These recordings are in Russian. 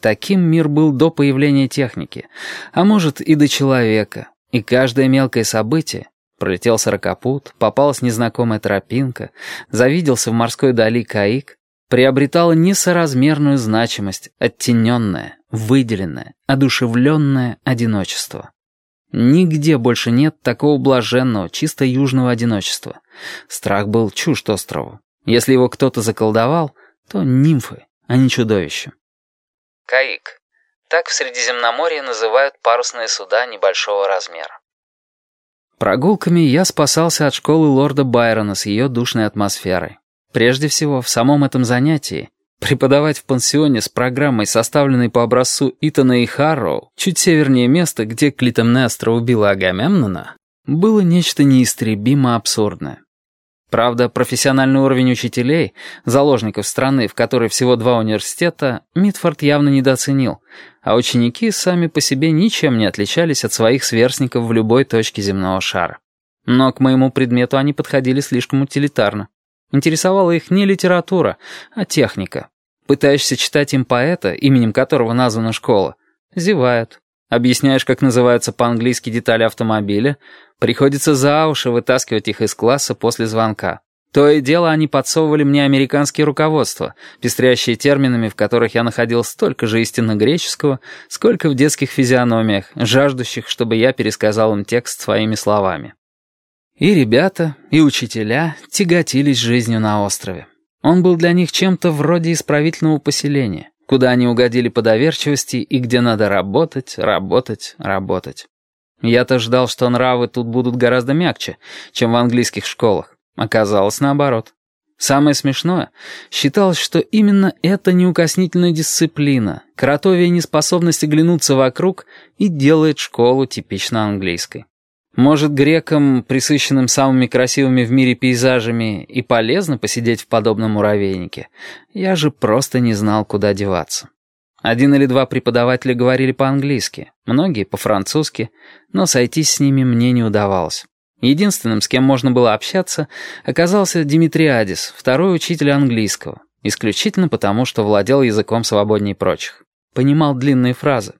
Таким мир был до появления техники, а может и до человека, и каждое мелкое событие Пролетел сорокопут, попалась незнакомая тропинка, завиделся в морской дали каик, приобретало несоразмерную значимость, оттененное, выделенное, одушевленное одиночество. Нигде больше нет такого блаженного, чисто южного одиночества. Страх был чужд острову. Если его кто-то заколдовал, то нимфы, а не чудовища. Каик. Так в Средиземноморье называют парусные суда небольшого размера. Прогулками я спасался от школы лорда Байрона с ее душной атмосферой. Прежде всего, в самом этом занятии преподавать в пансионе с программой, составленной по образцу Итана и Харроу, чуть севернее места, где Клитемнестра убила Агамемнона, было нечто неистребимо абсурдное. Правда, профессиональный уровень учителей, заложников страны, в которой всего два университета, Митфорд явно недооценил, а ученики сами по себе ничем не отличались от своих сверстников в любой точке земного шара. Но к моему предмету они подходили слишком утилитарно. Интересовала их не литература, а техника. Пытаешься читать им поэта, именем которого названа школа, зевают. Объясняешь, как называются по-английски детали автомобиля, приходится за уши вытаскивать их из класса после звонка. То и дело они подсовывали мне американские руководства, пестрящие терминами, в которых я находил столько же истинно греческого, сколько в детских физиономиях, жаждущих, чтобы я пересказал им текст своими словами. И ребята, и учителя тяготились жизнью на острове. Он был для них чем-то вроде исправительного поселения куда они угодили по доверчивости и где надо работать, работать, работать. Я-то ждал, что нравы тут будут гораздо мягче, чем в английских школах. Оказалось наоборот. Самое смешное, считалось, что именно эта неукоснительная дисциплина, кротовья неспособность оглянуться вокруг и делает школу типично английской. Может, грекам, присыщенным самыми красивыми в мире пейзажами, и полезно посидеть в подобном муравейнике. Я же просто не знал, куда деваться. Один или два преподавателя говорили по-английски, многие по-французски, но сойтись с ними мне не удавалось. Единственным, с кем можно было общаться, оказался Димитриадис, второй учитель английского, исключительно потому, что владел языком свободней прочих. Понимал длинные фразы.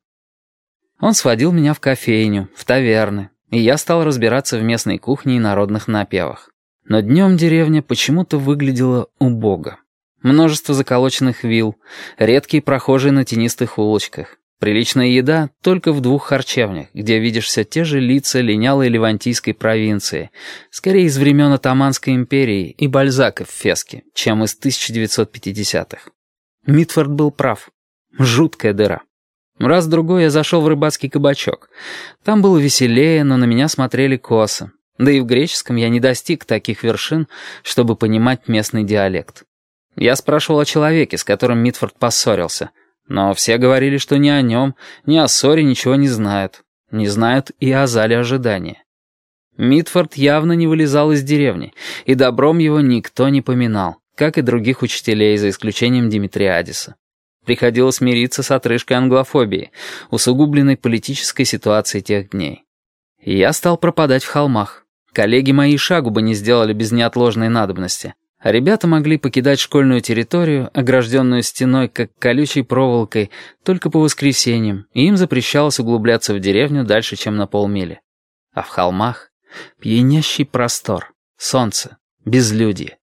Он сводил меня в кофейню, в таверны, и я стал разбираться в местной кухне и народных напевах. Но днем деревня почему-то выглядела убого. Множество заколоченных вилл, редкие прохожие на тенистых улочках. Приличная еда только в двух харчевнях, где видишь все те же лица линялой ливантийской провинции, скорее из времен Атаманской империи и Бальзака в Феске, чем из 1950-х. Митфорд был прав. Жуткая дыра. Раз-другой я зашел в рыбацкий кабачок. Там было веселее, но на меня смотрели косо. Да и в греческом я не достиг таких вершин, чтобы понимать местный диалект. Я спрашивал о человеке, с которым Митфорд поссорился, но все говорили, что ни о нем, ни о ссоре ничего не знают. Не знают и о зале ожидания. Митфорд явно не вылезал из деревни, и добром его никто не поминал, как и других учителей, за исключением Димитриадиса. Приходилось мириться с отрыжкой англофобии, усугубленной политической ситуацией тех дней. Я стал пропадать в холмах. Коллеги мои шагу бы не сделали без неотложной надобности. А ребята могли покидать школьную территорию, огражденную стеной, как колючей проволокой, только по воскресеньям, и им запрещалось углубляться в деревню дальше, чем на полмили. А в холмах пьянящий простор, солнце, безлюдье.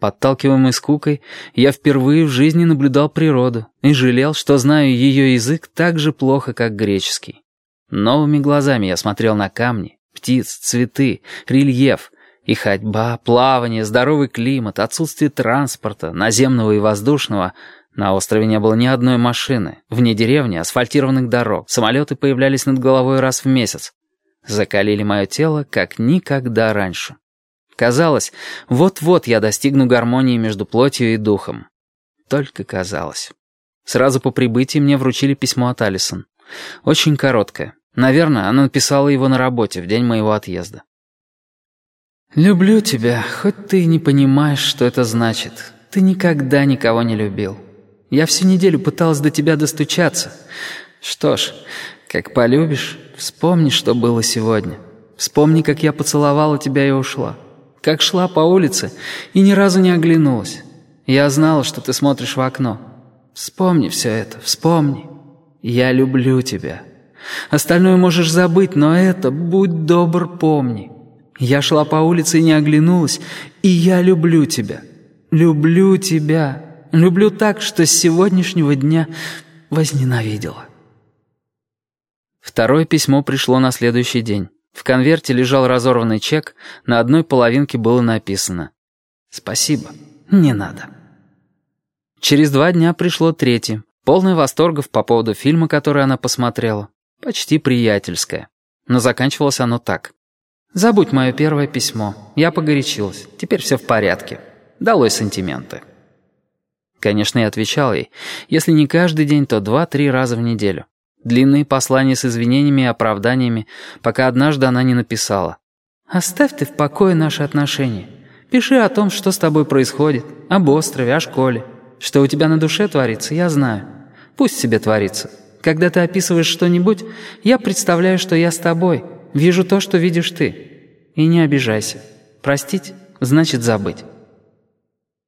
Подталкиваемый скукой, я впервые в жизни наблюдал природу и жалел, что знаю ее язык так же плохо, как греческий. Новыми глазами я смотрел на камни, птиц, цветы, рельеф, и ходьба, плавание, здоровый климат, отсутствие транспорта, наземного и воздушного. На острове не было ни одной машины, вне деревни, асфальтированных дорог, самолеты появлялись над головой раз в месяц. Закалили мое тело, как никогда раньше. Казалось, вот-вот я достигну гармонии между плотью и духом. Только казалось. Сразу по прибытии мне вручили письмо от Алисон. Очень короткое. Наверное, она написала его на работе в день моего отъезда. «Люблю тебя, хоть ты и не понимаешь, что это значит. Ты никогда никого не любил. Я всю неделю пыталась до тебя достучаться. Что ж, как полюбишь, вспомни, что было сегодня. Вспомни, как я поцеловала тебя и ушла как шла по улице и ни разу не оглянулась. Я знала, что ты смотришь в окно. Вспомни все это, вспомни. Я люблю тебя. Остальное можешь забыть, но это, будь добр, помни. Я шла по улице и не оглянулась, и я люблю тебя. Люблю тебя. Люблю так, что с сегодняшнего дня возненавидела. Второе письмо пришло на следующий день. В конверте лежал разорванный чек, на одной половинке было написано «Спасибо, не надо». Через два дня пришло третье, полное восторгов по поводу фильма, который она посмотрела. Почти приятельское. Но заканчивалось оно так. «Забудь мое первое письмо. Я погорячилась. Теперь все в порядке. Долой сантименты». Конечно, я отвечал ей. Если не каждый день, то два-три раза в неделю. Длинные послания с извинениями и оправданиями, пока однажды она не написала. «Оставь ты в покое наши отношения. Пиши о том, что с тобой происходит, об острове, о школе. Что у тебя на душе творится, я знаю. Пусть себе творится. Когда ты описываешь что-нибудь, я представляю, что я с тобой, вижу то, что видишь ты. И не обижайся. Простить значит забыть».